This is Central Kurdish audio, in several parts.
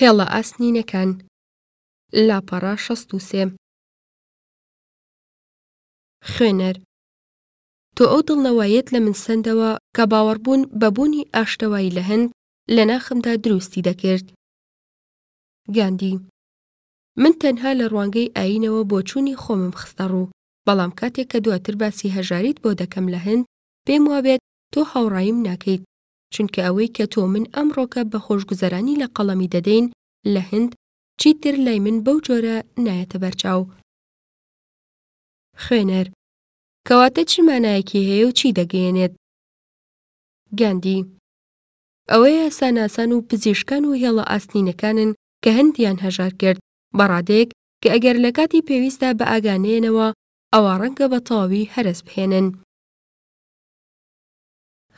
هێڵە ئاسنینەکان، لاپەڕە شەست و سێ. خوێنەر، تۆ ئەو دڵنەواییەت لە من سەندەوە کە باوەڕبوون بە بوونی ئاشتەوایی لە هەند لە ناخمدا دروستی دەکرد. گاندی، من تەنها لە ڕوانگەی ئایینەوە بۆچوونی خۆمم خستە ڕوو، بەڵام کاتێک کە دواتر باسی هەژاریت بۆ دەکەم لە هەند، پێم وابێت تۆ هاوڕاییم ناکەیت، چونکە ئەوەی کە تۆ من ئەمڕۆکە بە خۆشگوزەرانی لە قەڵەمی دەدەین لە هند، چیتر لای من بەو جۆرە نایەتە بەرچاو. خوێنەر، کەواتە چ مانایەکی هەیە و چی دەگەیەنێت؟ گاندی، ئەوە یاساناسان و پزیشکان و هێڵە ئاسنینەکانن کە هندیان هەژار کرد بە ڕادەیەک کە ئەگەر لە کاتی پێویستدا بە ئاگا نەیەنەوە ئەوا ڕەنگە بە تەواوی هەرەس بهێنن.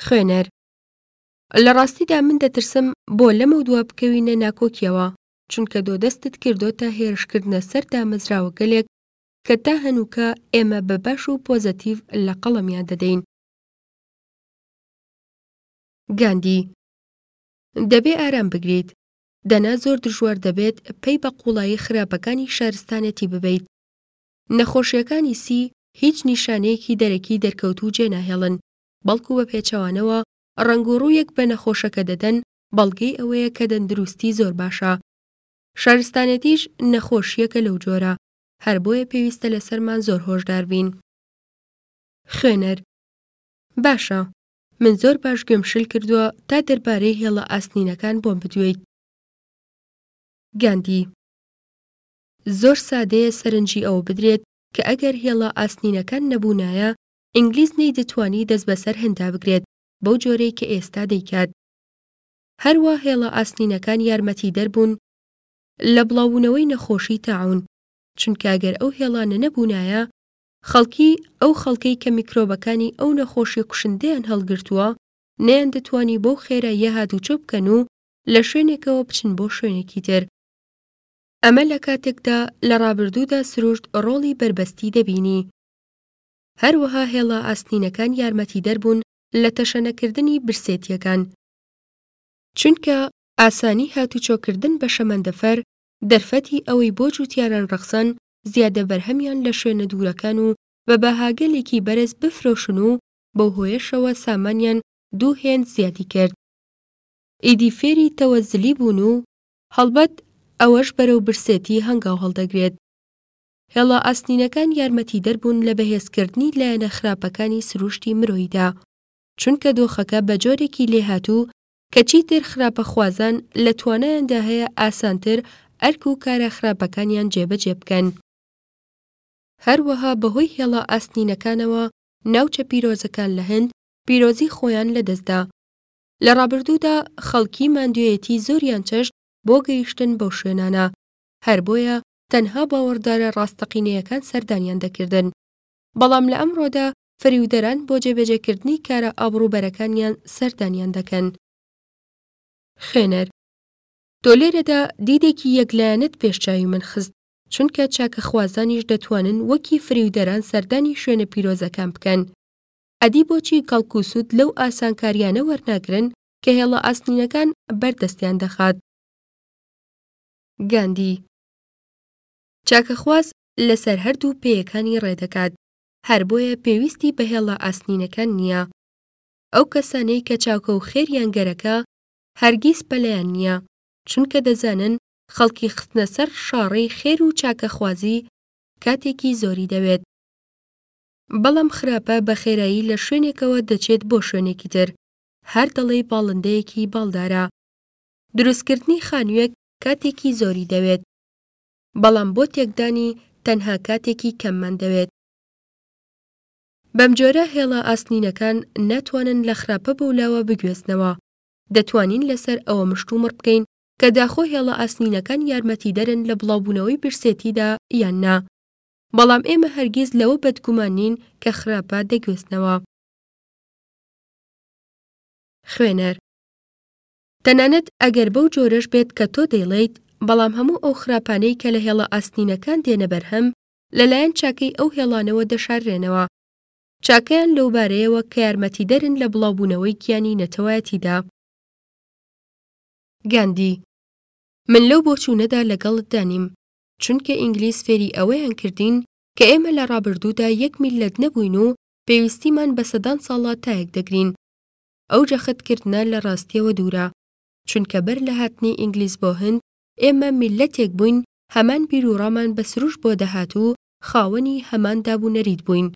خوێنەر، لە ڕاستیدا من دەترسم بۆ لەمەودوا بکەوینە ناکۆکیەوە، چونکە دۆ دەستت کردۆتە هێرشکردنە سەر دامەزراوەگەلێک کە تا هەنووکە ئێمە بە باش و پۆزەتیڤ لە قەڵەمیان دەدەین. گاندی، دەبێ ئارام بگریت. دەنا زۆر دژوار دەبێت پەی بە قووڵایی خراپەکانی شارستانێتی ببەیت. نەخۆشیەکانی سی هیچ نیشانەیەکی دەرەکی دەرکەوتوو جێناهێڵن. بەڵکو بە پێچەوانەوە ڕەنگ و ڕوویەک بە نەخۆشەکە دەدەن بەڵگەی ئەوەیە کە دەندروستی زۆر باشە. شارستانێتیش نەخۆشییەکە لەو جۆرە، هەر بۆیە پێویستە لەسەرمان زۆر هۆشدار بین. خوێنەر، باشە، من زۆر باش گوێم شل کردووە تا دەربارەی هێڵە ئاسنینەکان بۆم بدوێیت. گاندی، زۆر سادەیە سەرنجی ئەوە بدرێت کە ئەگەر هێڵە ئاسنینەکان نەبوونایە ئینگلیز نەیدەتوانی دەست بەسەر هنددا بگرێت بەو جۆرەی کە ئێستا دەیکات. هەروا هێڵە ئاسنینەکان یارمەتیدەر بوون لە بڵاوبوونەوەی نەخۆشی تاعوون، چونکە گەر ئەو هێڵانە نەبوونایە، خەڵکی ئەو خەڵکەی کە میکرۆبەکانی ئەو نەخۆشی کوشندەیان هەڵگرتووە نەیاندەتوانی بەو خێرا یە هاتوچۆ بکەن و لە شوێنێکەوە بچن بۆ شوێنێکی تر. ئەمە لە کاتێکدا لە ڕابردوودا سروشت ڕۆڵی بەربەستی دەبینی. هەروەها هێڵە ئاسنینەکان یارمەتیدەر بوون لە تەشەنەکردنی برسێتییەکان، چونکە ئاسانی هاتوچۆکردن بە شەمەندەفەر دەرفەتی ئەوەی بۆ جووتیاران ڕەخسان زیادە بەرهەمیان لە شوێنە دوورەکان و بە بەهاگەلێکی بەرز بفرۆشن و بەو هۆیەشەوە سامانیان دوو هێند زیادی کرد. ئیدی فێری تەوەزلی بوون و هەڵبەت ئەوەش بەرەو برسێتی هەنگاو هەڵدەگرێت. هێڵە ئاسنینەکان یارمەتیدەر بوون لە بەهێزکردنی لایەنە خراپەکانی سرووشتی مرۆیدا، چونکە دۆخەکە بە جۆرێکی لێهاتوو، کە چیتر خراپەخوازان لە توانایاندا هەیە ئاسانتر ئەرک و کارە خراپەکانیان جێبەجێ بکەن. هەروەها بەهۆی هێڵە ئاسنینەکانەوە، ناوچە پیرۆزەکان لە هەند، پیرۆزی خۆیان لەدەستدا. لە ڕابردوودا، خەڵکی ماندوێیەتی زۆریان چەشت بۆ گەیشتن بەو شوێنانە، هەر بۆیە تەنها باوەڕدارە ڕاستەقینەیەکان سەردانیان دەکردن. بەڵام لە ئەمڕۆدا فریودەران بۆ جێبەجێکردنی کارە ئابڕووبەرەکانیان سەردانیان دەکەن. خوێنەر، تۆ لێرەدا دیدێکی یەکلایەنەت پێش چاوی من خست، چونکە چاکەخوازانیش دەتوانن وەکی فریودەران سەردانی شوێنە پیرۆزەکان بکەن. ئەدی بۆچی کەڵک و سوود لەو ئاسانکارییانە وەرناگرن کە هێڵە ئاسنینەکان بەردەستیان دەخات؟ گاندی چاکەخواز لەسەر هەردوو پێیەکانی ڕێدەکات، هەر بۆیە پێویستی بە هێڵە ئاسنینەکان نییە. ئەو کەسانەی کە چاکە و خێریان گەرەکە هەرگیز پەلەیان نییە، چونکە دەزانن خەڵکی خستنە سەر شاڕێی خێر و چاکەخوازی کاتێکی زۆری دەوێت، بەڵام خراپە بە خێرایی لە شوێنێکەوە دەچێت بۆ شوێنێکی تر، هەر دەڵێی باڵندەیەکی باڵدارە. دروستکردنی خانوویەک کاتێکی زۆری دەوێت، بەڵام بۆ تێکدانی تەنها کاتێکی کەممان دەوێت. بەمجۆرە هێڵە ئاسنینەکان ناتوانن لە خراپە بەولاوە بگوێزنەوە. دەتوانین لەسەر ئەوە مشتومڕ بکەین کە داخۆ هێڵە ئاسنینەکان یارمەتیدەرن لە بڵاوبوونەوەی برسێتیدا یان نا، بەڵام ئێمە هەرگیز لەوە بەدگومان نین کە خراپە دەگوێزنەوە. خوێنەر. تەنانەت ئەگەر بەو جۆرەش بێت کە تۆ دەیڵێیت، بەڵام هەموو ئەو خراپانەی کە لە هێڵە ئاسنینەکان دێنە بەرهەم، لەلایەن چاکەی ئەو هێڵانەوە دەشاررێنەوە. چاکەیان لەوبارەیەوە کە یارمەتیدەرن لە بڵاوبوونەوەی گیانی نەتەوایەتیدا. گاندی، من لەو بۆچوونەدا لەگەڵتدا نیم، چونکە ئینگلیز فێری ئەوەیان کردین کە ئێمە لە ڕابردوودا یەک میللەت نەبووین و پێویستیمان بە سەدان ساڵە تا یەکدەگرین، ئەو جەختکردنە لە ڕاستییەوە دوورە، چونکە بەر لە هاتنی ئینگلیز بۆ هند، ئێمە میللەتێک بووین هەمان بیروڕامان بە سروش بۆ دەهات و خاوەنی هەمان دابونەریت بووین.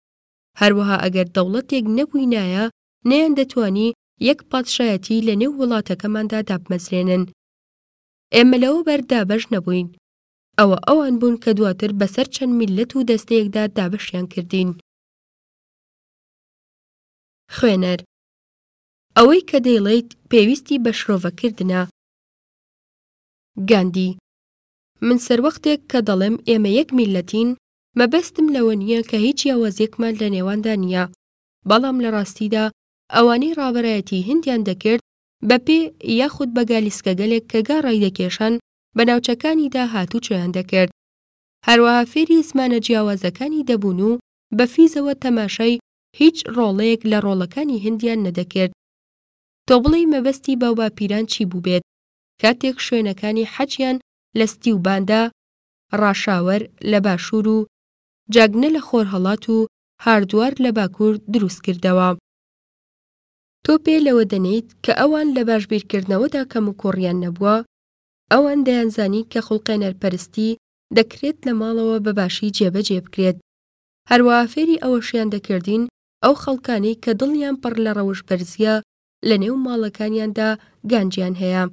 هەروەها ئەگەر دەوڵەتێک نەبووینایە، نەیاندەتوانی یەک پادشایەتی لە نێو وڵاتەکەماندا دابمەزرێنن. ئێمە لەوەوبەر دابەش نەبووین. ئەوە ئەوان بوون کە دواتر بەسەر چەند میللەت و دەستەیەکدا دابەشیان کردین. خوێنەر، ئەوەی کە دەیڵێیت پێویستی بە شرۆڤەکردنە. گاندی، من سەروەختێک کە دەڵێم ئێمە یەک میللەتین، مەبەستم لەوە نییە کە هیچ یاوازییەکمان لە نێواندا نییە، بەڵام لە ڕاستیدا ئەوانەی ڕابەرایەتیی هندیان دەکرد بە پێ یاخود بە گالیسکەگەلێک کە گا ڕایدەکێشان بە ناوچەکانیدا هاتوچۆیان دەکرد. هەروەها فێری زمانە جیاوازەکانی دەبوون و بە فیزەوە تەماشای هیچ ڕۆڵەیەک لە ڕۆڵەکانی هندیان نەدەکرد. تۆ بڵێی مەبەستی باوباپیران چی بووبێت کاتێک شوێنەکانی حەجیان لە ستی و باندا، ڕاشاوەر، لە باشوور و، جاگنە لە خۆرهەڵات و، هاردوار لە باکوور دروست کردەوە؟ تۆ پێ لەوە دەنێیت کە ئەوان لە باش بیرکردنەوەدا کەموکووڕیان نەبووە؟ ئەوان دەیانزانی کە خوڵقێنەرپەرستی دەکرێت لە ماڵەوە بە باشی جێبەجێ بکرێت. هەروا فێری ئەوەشیان دەکردین ئەو خەڵکانەی کە دڵیان پڕ لە ڕەوشبەرزییە لە نێو ماڵەکانیاندا گانجیان هەیە.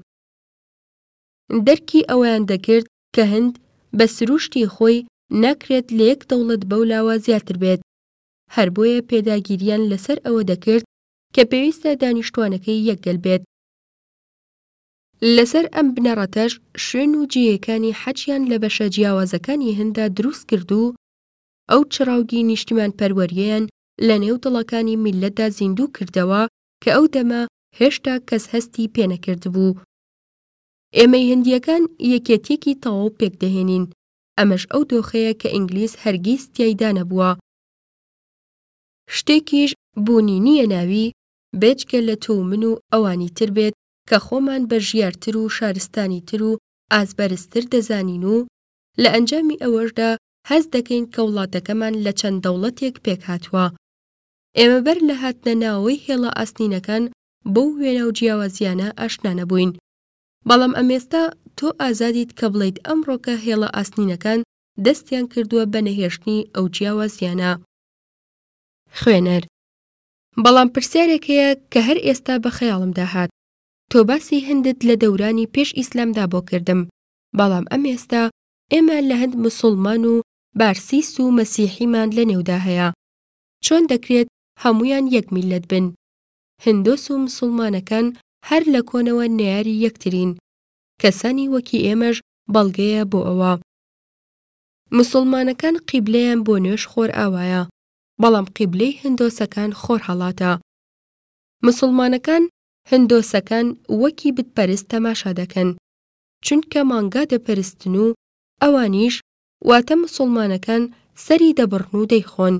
دەرکی ئەوەیان دەکرد کە هند بە سرووشتی خۆی ناکرێت لە یەک دەوڵەت بەو لاوە زیاتر بێت، هەر بۆیە پێداگیرییان لەسەر ئەوە دەکرد کە پێویستە دانیشتووانەکەی یەک گەل بێت. لەسەر ئەم بنەڕەتەش شوێن و جێیەکانی حەجیان لە بەشە جیاوازەکانی هنددا دروست کرد و ئەو چڕاوگی نیشتیمانپەروەریەیان لە نێو دڵەکانی میللەتدا زیندوو کردەوە کە ئەو دەمە هێشتا کەس هەستی پێ نەکردبوو. ئێمەی هندییەکان یەکێتیەکی تەواو پێک دەهێنین، ئەمەش ئەو دۆخەیە کە ئینگلیز هەرگیز تیایدا نەبووە. شتێکیش بوونی نییە ناوی بێجگە لە تۆ و من و ئەوانی تر بێت کە خۆمان بە ژیارتر و شارستانیتر و ئاست بەرزتر دەزانین و لە ئەنجامی ئەوەشدا هەست دەکەین کە وڵاتەکەمان لە چەند دەوڵەتێک پێکهاتووە. ئێمە بەر لە هاتنە ناوەوەی هێڵە ئاسنینەکان بەو وێنا و جیاوازییانە ئاشنا نەبووین. بەڵام ئەمێستا تۆ ئازادیت کە بڵێیت ئەمڕۆکە هێڵە ئاسنینەکان دەستیان کردووە بە نەهێشتنی ئەو جیاوازییانە. خوێنەر، بەڵام پرسیارێک هەیە کە هەر ئێستا بە خەیاڵمدا هات. تۆ باسی هندت لە دەورانی پێش ئیسلامدا بۆ کردم، بەڵام ئەمێستا ئێمە لە هەند مسوڵمان و بارسیس و مەسیحیمان لە نێودا هەیە، چۆن دەکرێت هەموویان یەک میللەت بن؟ هندۆس و مسوڵمانەکان هەر لە کۆنەوە نەیاری یەکترین، کەسانی وەکی ئێمەش بەڵگەیە بۆ ئەوە. مسوڵمانەکان قیبلەیان بۆ نوێژ خۆرئاوایە، بەڵام قیبلەی هندۆسەکان خۆرهەڵاتە. مسوڵمانەکان هندۆسەکان وەکی بتپەرست تەماشا دەکەن، چونکە مانگا دەپەرستن و ئەوانیش واتە مسوڵمانەکان سەری دەبڕن و دەیخۆن.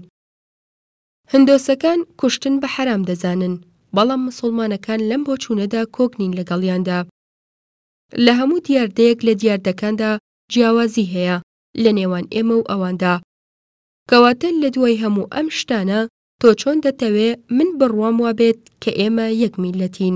هندۆسەکان کوشتن بە حەرام دەزانن، بەڵام مسوڵمانەکان لەم بۆچوونەدا کۆک نین لەگەڵیاندا. لە هەموو دیاردەیەک لە دیاردەکاندا جیاوازی هەیە لە نێوان ئێمە و ئەواندا. کەواتە لە دوای هەموو ئەم شتانە تۆ چۆن دەتەوێ من بڕوام وابێت کە ئێمە یەک میللەتین؟